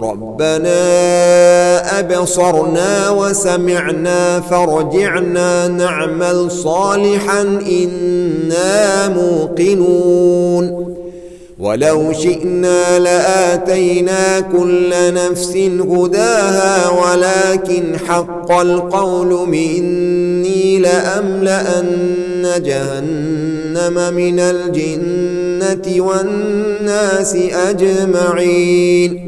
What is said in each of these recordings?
ربنا أبصرنا وسمعنا فرجعنا نعمل صالحا إنا موقنون ولو شئنا لآتينا كل نفس هداها ولكن حق القول مني لأملأن جهنم من الجنة والناس أجمعين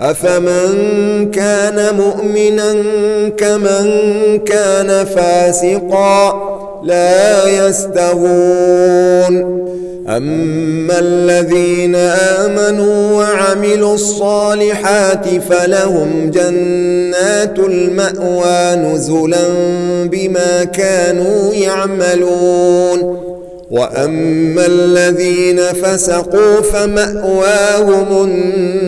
أفمن كان مؤمنا كمن كان فاسقا لا يستغون أما الذين آمنوا وعملوا الصالحات فلهم جنات المأوى نزلا بما كانوا يعملون. وأما الذين فسقوا فمأواهم النار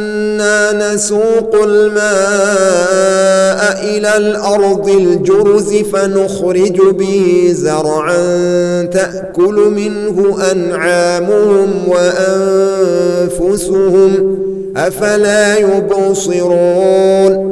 إنا نسوق الماء إلى الأرض الجرز فنخرج به زرعا تأكل منه أنعامهم وأنفسهم أفلا يبصرون